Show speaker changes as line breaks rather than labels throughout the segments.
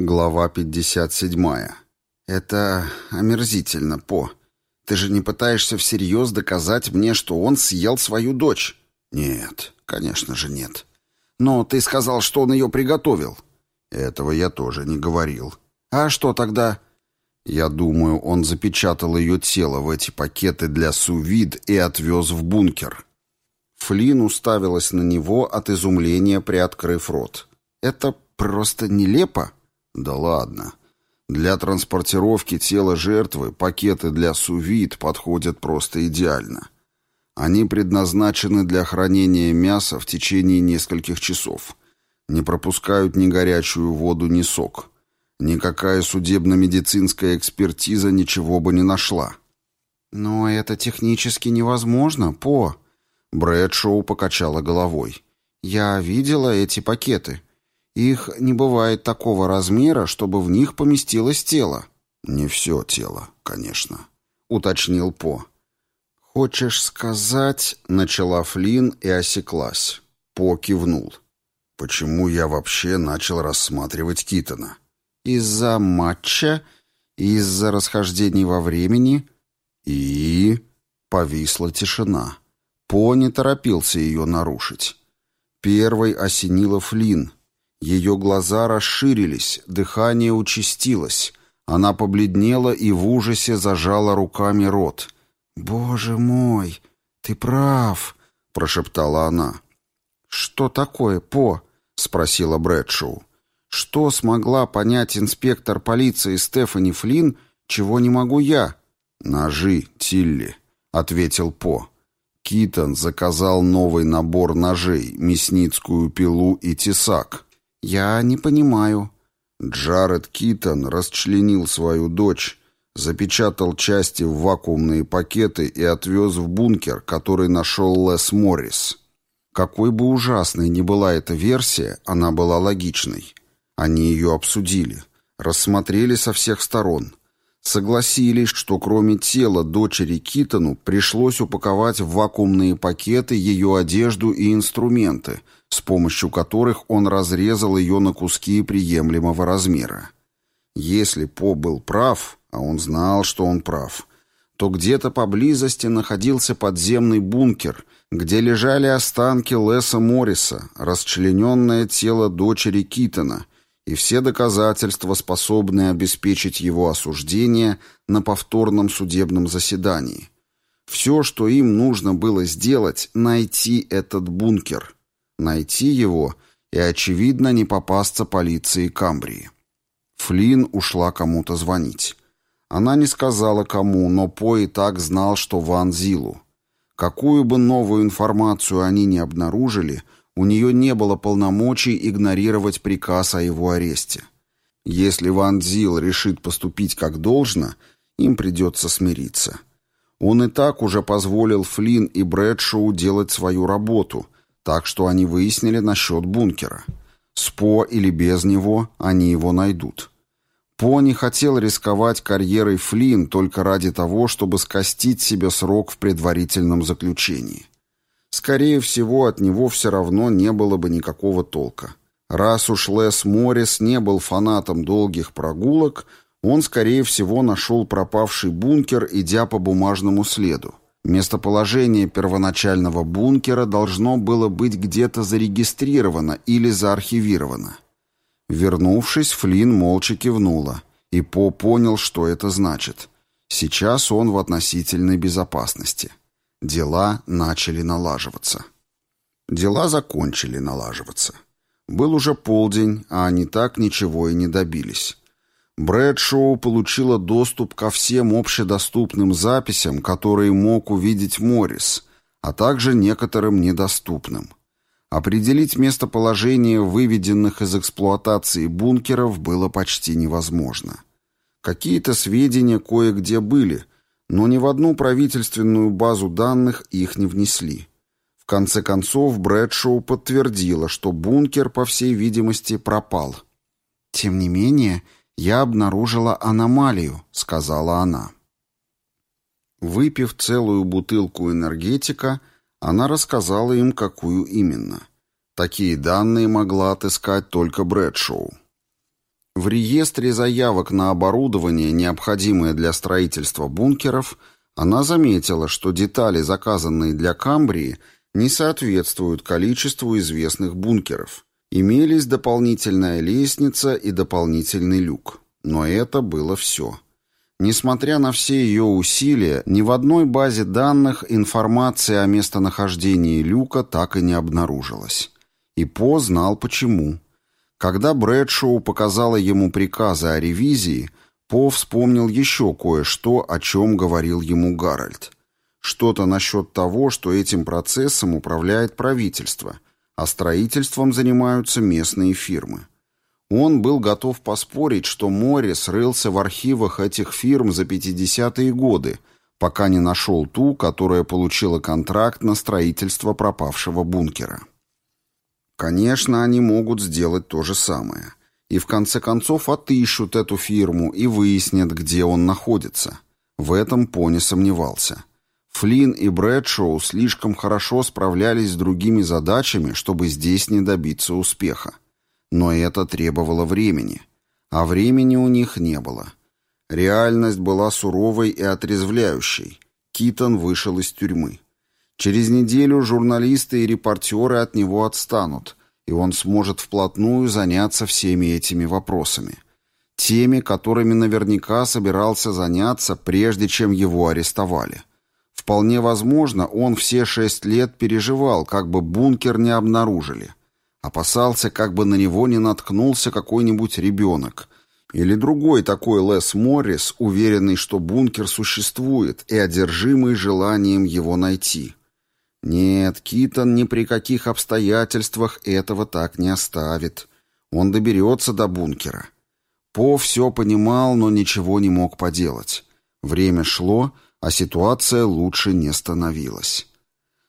Глава 57. «Это омерзительно, По. Ты же не пытаешься всерьез доказать мне, что он съел свою дочь?» «Нет, конечно же нет. Но ты сказал, что он ее приготовил». «Этого я тоже не говорил». «А что тогда?» «Я думаю, он запечатал ее тело в эти пакеты для сувид и отвез в бункер». Флин уставилась на него от изумления, приоткрыв рот. «Это просто нелепо?» Да ладно. Для транспортировки тела жертвы пакеты для сувид подходят просто идеально. Они предназначены для хранения мяса в течение нескольких часов. Не пропускают ни горячую воду, ни сок. Никакая судебно-медицинская экспертиза ничего бы не нашла.
«Но это технически невозможно, По...»
Брэдшоу покачала головой.
«Я видела эти пакеты. Их не бывает такого размера, чтобы в них поместилось тело.
Не все тело, конечно, уточнил По.
Хочешь сказать, начала Флин и осеклась.
По кивнул. Почему я вообще начал рассматривать Китона?
Из-за матча, из-за расхождений во времени
и повисла тишина. По не торопился ее нарушить. Первой осенила Флин, ее глаза расширились, дыхание участилось. Она побледнела и в ужасе зажала руками рот.
«Боже мой, ты прав», — прошептала она.
«Что такое, По?» — спросила Брэдшоу. «Что смогла понять инспектор полиции Стефани Флинн, чего не могу я?»
«Ножи, Тилли», — ответил По.
Китон заказал новый набор ножей, мясницкую пилу и тесак.
«Я не понимаю».
Джаред Китон расчленил свою дочь, запечатал части в вакуумные пакеты и отвез в бункер, который нашел Лес Моррис. Какой бы ужасной ни была эта версия, она была логичной. Они ее обсудили, рассмотрели со всех сторон. Согласились, что кроме тела дочери Китону пришлось упаковать в вакуумные пакеты ее одежду и инструменты – с помощью которых он разрезал ее на куски приемлемого размера. Если По был прав, а он знал, что он прав, то где-то поблизости находился подземный бункер, где лежали останки Леса Морриса, расчлененное тело дочери Китона и все доказательства, способные обеспечить его осуждение на повторном судебном заседании. Все, что им нужно было сделать, найти этот бункер – найти его и, очевидно, не попасться полиции Камбрии. Флин ушла кому-то звонить. Она не сказала кому, но По и так знал, что Ван Зилу. Какую бы новую информацию они ни обнаружили, у нее не было полномочий игнорировать приказ о его аресте. Если Ван Зил решит поступить как должно, им придется смириться. Он и так уже позволил Флин и Брэдшоу делать свою работу – так что они выяснили насчет бункера. С По или без него они его найдут. По не хотел рисковать карьерой Флинн только ради того, чтобы скостить себе срок в предварительном заключении. Скорее всего, от него все равно не было бы никакого толка. Раз уж Лес Моррис не был фанатом долгих прогулок, он, скорее всего, нашел пропавший бункер, идя по бумажному следу. Местоположение первоначального бункера должно было быть где-то зарегистрировано или заархивировано. Вернувшись, Флинн молча кивнула, и По понял, что это значит. Сейчас он в относительной безопасности. Дела начали налаживаться. Дела закончили налаживаться. Был уже полдень, а они так ничего и не добились. Брэдшоу получила доступ ко всем общедоступным записям, которые мог увидеть Моррис, а также некоторым недоступным. Определить местоположение выведенных из эксплуатации бункеров было почти невозможно. Какие-то сведения кое-где были, но ни в одну правительственную базу данных их не внесли. В конце концов, Брэдшоу подтвердила, что бункер, по всей видимости, пропал. Тем не менее, «Я обнаружила аномалию», — сказала она. Выпив целую бутылку энергетика, она рассказала им, какую именно. Такие данные могла отыскать только Брэдшоу. В реестре заявок на оборудование, необходимое для строительства бункеров, она заметила, что детали, заказанные для Камбрии, не соответствуют количеству известных бункеров. Имелись дополнительная лестница и дополнительный люк. Но это было все. Несмотря на все ее усилия, ни в одной базе данных информация о местонахождении люка так и не обнаружилась. И По знал почему. Когда Брэдшоу показала ему приказы о ревизии, По вспомнил еще кое-что, о чем говорил ему Гарольд. Что-то насчет того, что этим процессом управляет правительство, а строительством занимаются местные фирмы. Он был готов поспорить, что Моррис рылся в архивах этих фирм за 50-е годы, пока не нашел ту, которая получила контракт на строительство пропавшего бункера. Конечно, они могут сделать то же самое. И в конце концов отыщут эту фирму и выяснят, где он находится. В этом Пони сомневался. Флинн и Брэдшоу слишком хорошо справлялись с другими задачами, чтобы здесь не добиться успеха. Но это требовало времени. А времени у них не было. Реальность была суровой и отрезвляющей. Китон вышел из тюрьмы. Через неделю журналисты и репортеры от него отстанут, и он сможет вплотную заняться всеми этими вопросами. Теми, которыми наверняка собирался заняться, прежде чем его арестовали. Вполне возможно, он все шесть лет переживал, как бы бункер не обнаружили. Опасался, как бы на него не наткнулся какой-нибудь ребенок. Или другой такой Лес Моррис, уверенный, что бункер существует и одержимый желанием его найти. Нет, Китон ни при каких обстоятельствах этого так не оставит. Он доберется до бункера. По все понимал, но ничего не мог поделать. Время шло, а ситуация лучше не становилась.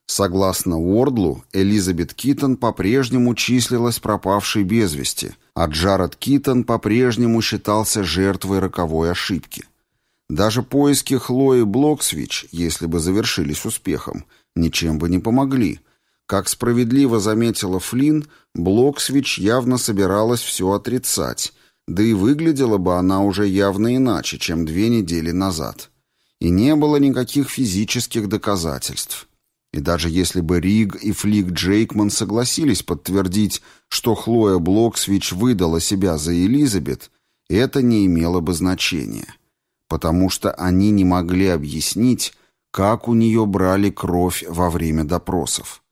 Согласно Уордлу, Элизабет Китон по-прежнему числилась пропавшей без вести, а Джаред Китон по-прежнему считался жертвой роковой ошибки. Даже поиски Хлои Блоксвич, если бы завершились успехом, ничем бы не помогли. Как справедливо заметила Флинн, Блоксвич явно собиралась все отрицать, да и выглядела бы она уже явно иначе, чем две недели назад. И не было никаких физических доказательств. И даже если бы Риг и Флик Джейкман согласились подтвердить, что Хлоя Блоксвич выдала себя за Элизабет, это не имело бы значения, потому что они не могли объяснить, как у нее брали кровь во время допросов.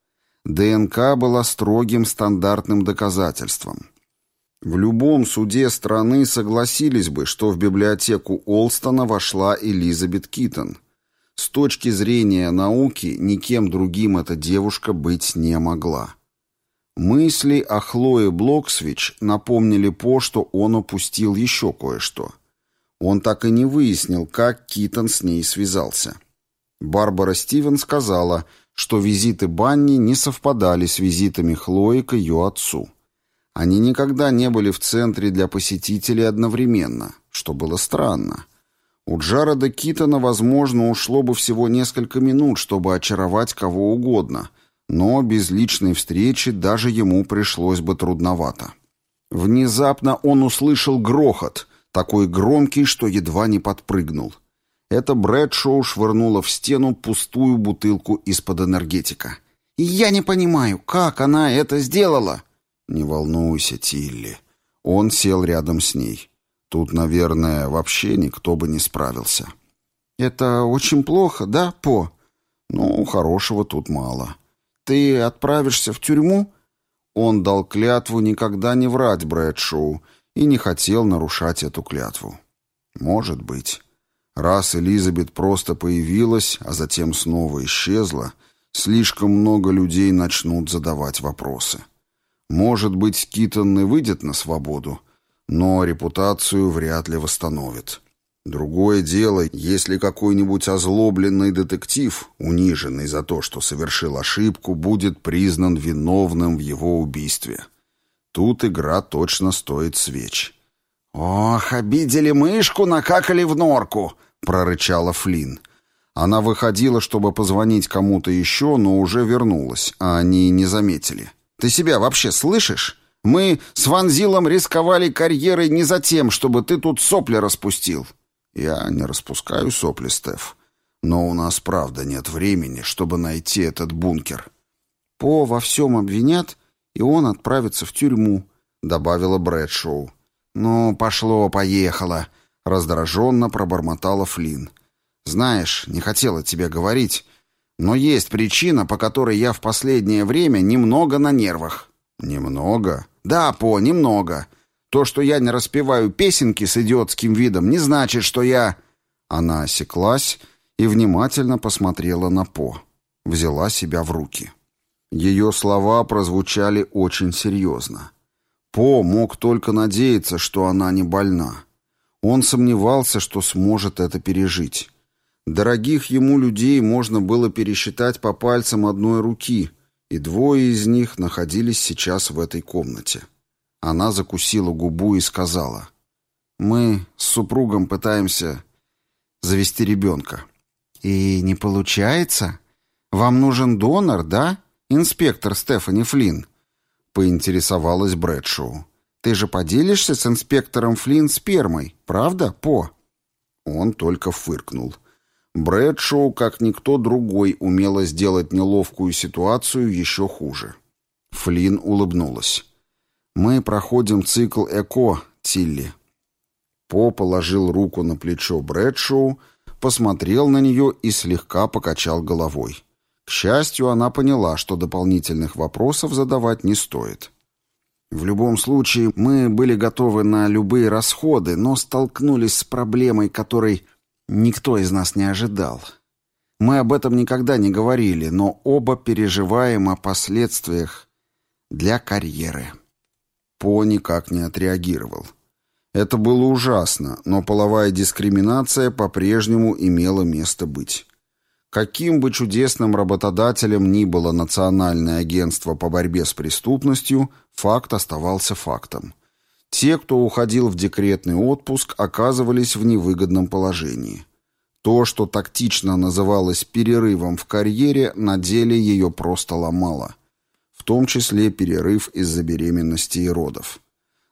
ДНК была строгим стандартным доказательством. В любом суде страны согласились бы, что в библиотеку Олстона вошла Элизабет Китон – с точки зрения науки, никем другим эта девушка быть не могла. Мысли о Хлое Блоксвич напомнили По, что он упустил еще кое-что. Он так и не выяснил, как Китон с ней связался. Барбара Стивен сказала, что визиты Банни не совпадали с визитами Хлои к ее отцу. Они никогда не были в центре для посетителей одновременно, что было странно. У Джареда Китона, возможно, ушло бы всего несколько минут, чтобы очаровать кого угодно, но без личной встречи даже ему пришлось бы трудновато. Внезапно он услышал грохот, такой громкий, что едва не подпрыгнул. Это Брэдшоу швырнула в стену пустую бутылку из-под энергетика. «Я не понимаю, как она это сделала?» «Не волнуйся, Тилли». Он сел рядом с ней. Тут, наверное, вообще никто бы не справился. Это очень плохо, да, По? Ну, хорошего тут мало. Ты отправишься в тюрьму? Он дал клятву никогда не врать Брэдшоу и не хотел нарушать эту клятву. Может быть. Раз Элизабет просто появилась, а затем снова исчезла, слишком много людей начнут задавать вопросы. Может быть, Китон и выйдет на свободу, но репутацию вряд ли восстановит. Другое дело, если какой-нибудь озлобленный детектив, униженный за то, что совершил ошибку, будет признан виновным в его убийстве. Тут игра точно стоит свеч. «Ох, обидели мышку, накакали в норку!» — прорычала Флинн. Она выходила, чтобы позвонить кому-то еще, но уже вернулась, а они не заметили. «Ты себя вообще слышишь?
Мы с Ванзилом рисковали карьерой не за тем, чтобы ты тут сопли распустил».
«Я не распускаю сопли, Стеф. Но у нас правда нет времени, чтобы найти этот бункер».
«По во всем обвинят, и он отправится в тюрьму», — добавила Брэдшоу. «Ну, пошло-поехало», — раздраженно пробормотала Флинн. «Знаешь, не хотела тебе говорить, но есть причина, по которой я в последнее время немного на нервах».
«Немного?»
«Да, По, немного. То, что я не распеваю песенки с идиотским видом, не значит, что я...»
Она осеклась и внимательно посмотрела на По. Взяла себя в руки. Ее слова прозвучали очень серьезно. По мог только надеяться, что она не больна. Он сомневался, что сможет это пережить. Дорогих ему людей можно было пересчитать по пальцам одной руки, и двое из них находились сейчас в этой комнате. Она закусила губу и сказала, «Мы с супругом пытаемся завести ребенка».
«И не получается? Вам нужен донор, да, инспектор Стефани Флинн?» Поинтересовалась Брэдшоу. «Ты же поделишься с инспектором Флинн спермой, правда, По?»
Он только фыркнул. Брэдшоу, как никто другой, умела сделать неловкую ситуацию еще хуже. Флинн улыбнулась. «Мы проходим цикл ЭКО, Тилли». По положил руку на плечо Брэдшоу, посмотрел на нее и слегка покачал головой. К счастью, она поняла, что дополнительных вопросов задавать не стоит. В любом случае, мы были готовы на любые расходы, но столкнулись с проблемой, которой никто из нас не ожидал. Мы об этом никогда не говорили, но оба переживаем о последствиях для карьеры. По никак не отреагировал. Это было ужасно, но половая дискриминация по-прежнему имела место быть. Каким бы чудесным работодателем ни было Национальное агентство по борьбе с преступностью, факт оставался фактом. Те, кто уходил в декретный отпуск, оказывались в невыгодном положении. То, что тактично называлось перерывом в карьере, на деле ее просто ломало – том числе перерыв из-за беременности и родов.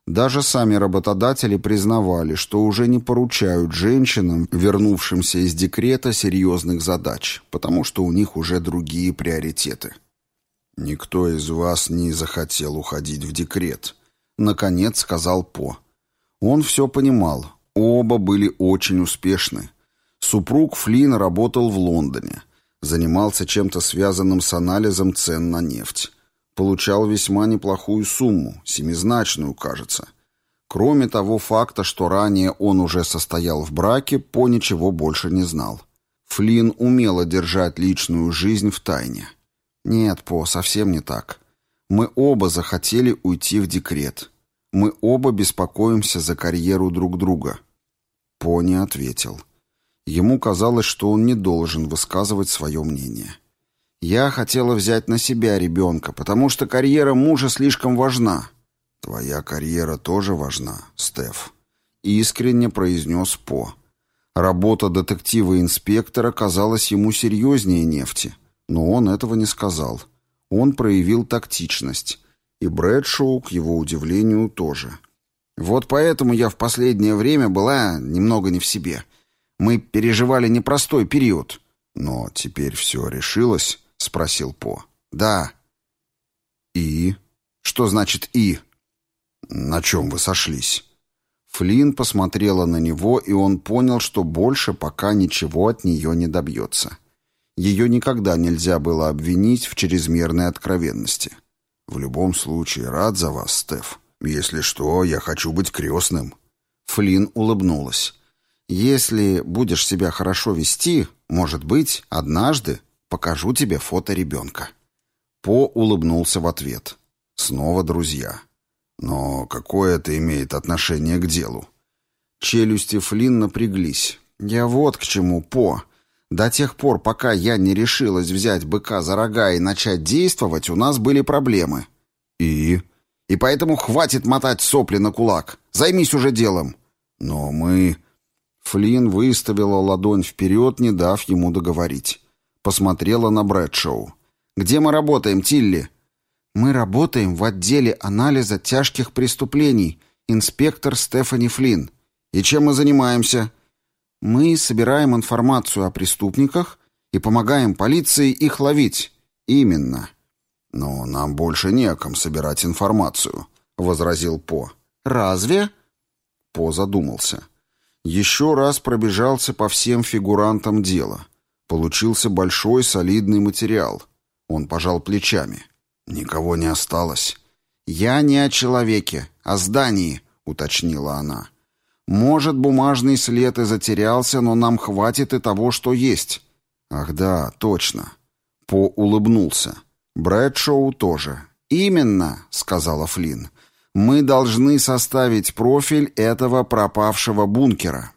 Даже сами работодатели признавали, что уже не поручают женщинам, вернувшимся из декрета, серьезных задач, потому что у них уже другие приоритеты. «Никто из вас не захотел уходить в декрет», — наконец сказал По. Он все понимал, оба были очень успешны. Супруг Флинн работал в Лондоне, занимался чем-то связанным с анализом цен на нефть получал весьма неплохую сумму, семизначную, кажется. Кроме того факта, что ранее он уже состоял в браке, По ничего больше не знал. Флинн умела держать личную жизнь в тайне. Нет, По, совсем не так. Мы оба захотели уйти в декрет. Мы оба беспокоимся за карьеру друг друга. По не ответил. Ему казалось, что он не должен высказывать свое мнение. Я хотела взять на себя ребенка, потому что карьера мужа слишком важна. Твоя карьера тоже важна, Стеф. Искренне произнес По. Работа детектива-инспектора казалась ему серьезнее нефти, но он этого не сказал. Он проявил тактичность. И Брэдшоу, к его удивлению, тоже. Вот поэтому я в последнее время была немного не в себе. Мы переживали непростой период. Но теперь все решилось. — спросил По. «Да». «И?» «Что значит «и»?» «На чем вы сошлись?» Флинн посмотрела на него, и он понял, что больше пока ничего от нее не добьется. Ее никогда нельзя было обвинить в чрезмерной откровенности. «В любом случае, рад за вас, Стеф. Если что, я хочу быть крестным». Флинн улыбнулась. «Если будешь себя хорошо вести, может быть, однажды Покажу тебе фото ребенка». По улыбнулся в ответ. Снова друзья. Но какое это имеет отношение к делу? Челюсти Флинн напряглись. «Я вот к чему, По. До тех пор, пока я не решилась взять быка за рога и начать действовать, у нас были проблемы». «И?» «И поэтому хватит мотать сопли на кулак. Займись уже делом». «Но мы...» Флинн выставила ладонь вперед, не дав ему договорить. Посмотрела на Брэдшоу. «Где мы работаем, Тилли?»
Мы работаем в отделе анализа тяжких преступлений, инспектор Стефани Флинн.
И чем мы занимаемся?
Мы собираем информацию о преступниках и помогаем полиции их ловить.
Именно. Но нам больше не о ком собирать информацию, возразил По.
Разве?
По задумался. Еще раз пробежался по всем фигурантам дела. Получился большой солидный материал. Он пожал плечами. Никого не осталось.
«Я не о человеке, а здании», — уточнила она. «Может, бумажный след и затерялся, но нам хватит и того, что есть».
«Ах да, точно». По улыбнулся. Брэдшоу тоже.
«Именно», — сказала Флинн. «Мы должны составить профиль этого пропавшего бункера».